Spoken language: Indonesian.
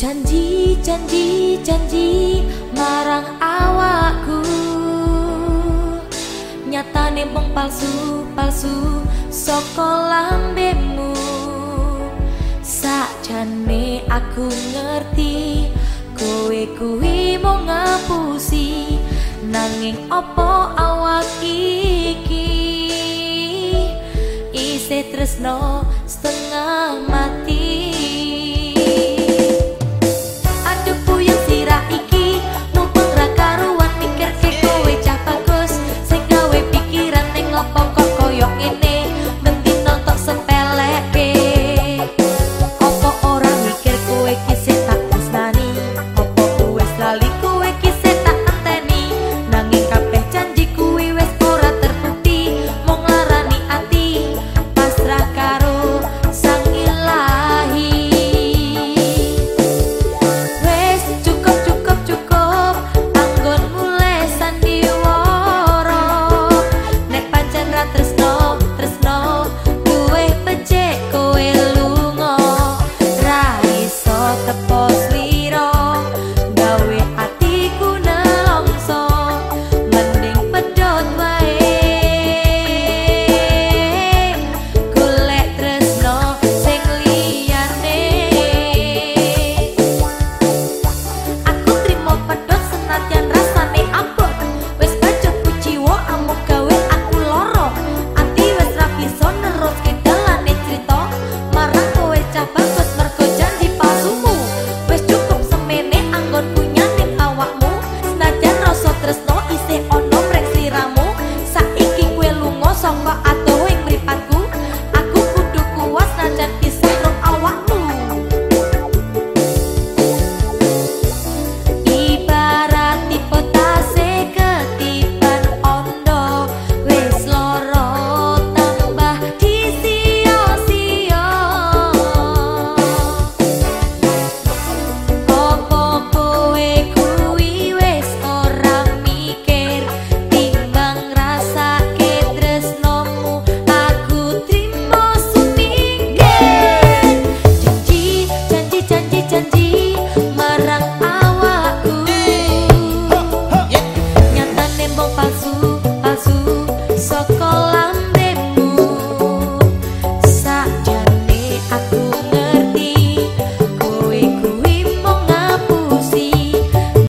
Janji, janji, janji marang awakku. Nyatane mung palsu, palsu saka lambemu. Sakjane aku ngerti kowe kuwi mau ngapusi. Nanging opo awak iki? Isih tresno setengah mati Pakai